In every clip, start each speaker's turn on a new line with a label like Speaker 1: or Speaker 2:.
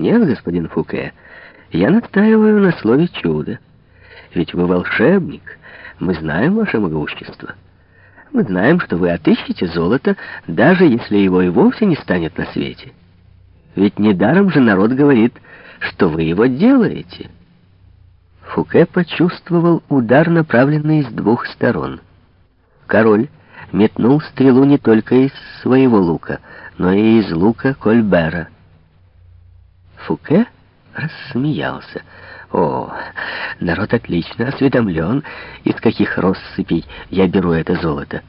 Speaker 1: Нет, господин Фуке, я настаиваю на слове «чудо». Ведь вы волшебник, мы знаем ваше могущество. Мы знаем, что вы отыщете золото, даже если его и вовсе не станет на свете. Ведь недаром же народ говорит, что вы его делаете. Фуке почувствовал удар, направленный с двух сторон. Король метнул стрелу не только из своего лука, но и из лука Кольбера. Фуке рассмеялся. О, народ отлично осведомлен, из каких россыпей я беру это золото.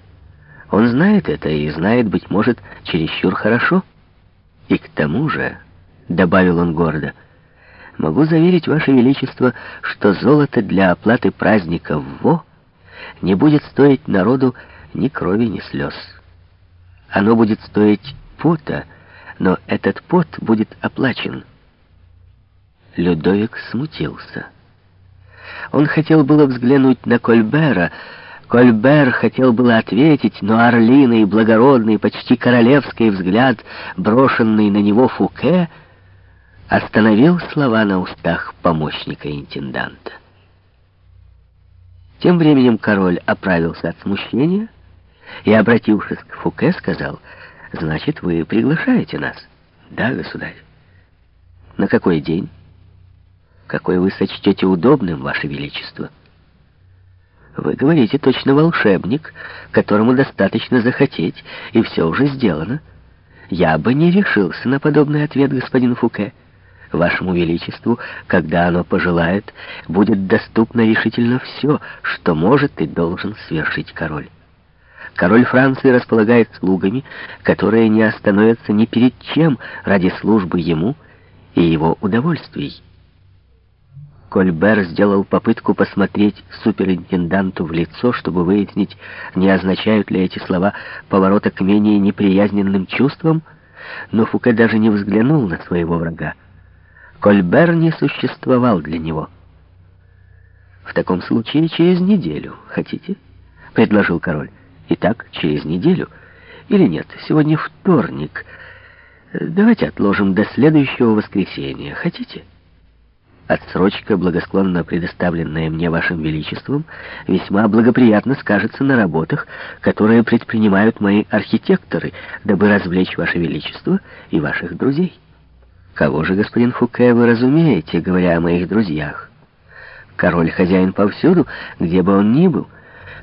Speaker 1: Он знает это и знает, быть может, чересчур хорошо. И к тому же, — добавил он гордо, — могу заверить, Ваше Величество, что золото для оплаты праздника Во не будет стоить народу ни крови, ни слез. Оно будет стоить пота, но этот пот будет оплачен. Людовик смутился. Он хотел было взглянуть на Кольбера. Кольбер хотел было ответить, но орлиный, благородный, почти королевский взгляд, брошенный на него Фуке, остановил слова на устах помощника интенданта. Тем временем король оправился от смущения и, обратившись к Фуке, сказал, «Значит, вы приглашаете нас?» «Да, государь». «На какой день?» Какой вы сочтете удобным, Ваше Величество. Вы говорите точно волшебник, которому достаточно захотеть, и все уже сделано. Я бы не решился на подобный ответ, господин Фуке. Вашему Величеству, когда оно пожелает, будет доступно решительно все, что может и должен свершить король. Король Франции располагает слугами, которые не остановятся ни перед чем ради службы ему и его удовольствий. Кольбер сделал попытку посмотреть суперинтенданту в лицо, чтобы выяснить, не означают ли эти слова поворота к менее неприязненным чувствам, но Фуке даже не взглянул на своего врага. Кольбер не существовал для него. «В таком случае через неделю, хотите?» — предложил король. «Итак, через неделю. Или нет, сегодня вторник. Давайте отложим до следующего воскресенья. Хотите?» Отсрочка, благосклонно предоставленная мне вашим величеством, весьма благоприятно скажется на работах, которые предпринимают мои архитекторы, дабы развлечь ваше величество и ваших друзей. Кого же, господин Фуке, вы разумеете, говоря о моих друзьях? Король хозяин повсюду, где бы он ни был.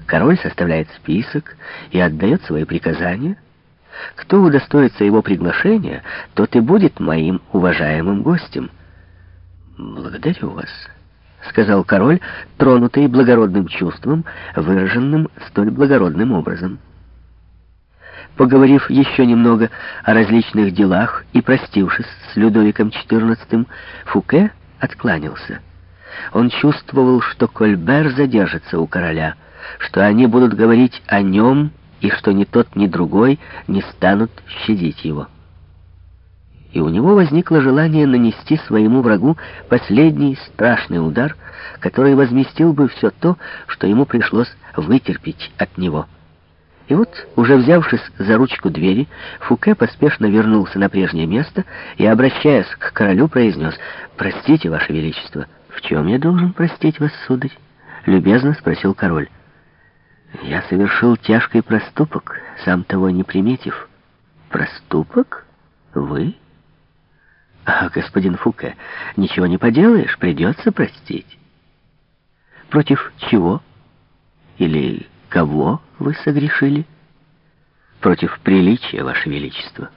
Speaker 1: Король составляет список и отдает свои приказания. Кто удостоится его приглашения, тот и будет моим уважаемым гостем. «Благодарю вас», — сказал король, тронутый благородным чувством, выраженным столь благородным образом. Поговорив еще немного о различных делах и простившись с Людовиком XIV, Фуке откланялся. Он чувствовал, что Кольбер задержится у короля, что они будут говорить о нем и что ни тот, ни другой не станут щадить его и у него возникло желание нанести своему врагу последний страшный удар, который возместил бы все то, что ему пришлось вытерпеть от него. И вот, уже взявшись за ручку двери, Фуке поспешно вернулся на прежнее место и, обращаясь к королю, произнес «Простите, Ваше Величество». «В чем я должен простить вас, сударь?» — любезно спросил король. «Я совершил тяжкий проступок, сам того не приметив». «Проступок? Вы?» А, господин Фуке, ничего не поделаешь, придется простить. Против чего или кого вы согрешили? Против приличия, Ваше Величество.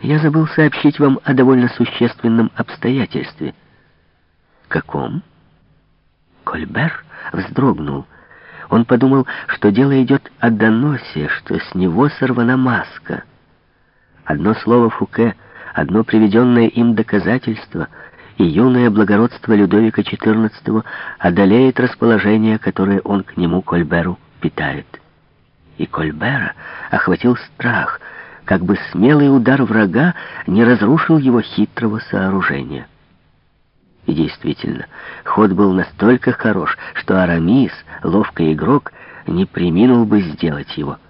Speaker 1: Я забыл сообщить вам о довольно существенном обстоятельстве. Каком? Кольбер вздрогнул. Он подумал, что дело идет о доносе, что с него сорвана маска. Одно слово Фуке — одно приведенное им доказательство, и юное благородство Людовика XIV одолеет расположение, которое он к нему, Кольберу, питает. И Кольбера охватил страх, как бы смелый удар врага не разрушил его хитрого сооружения. И действительно, ход был настолько хорош, что Арамис, ловкий игрок, не приминул бы сделать его —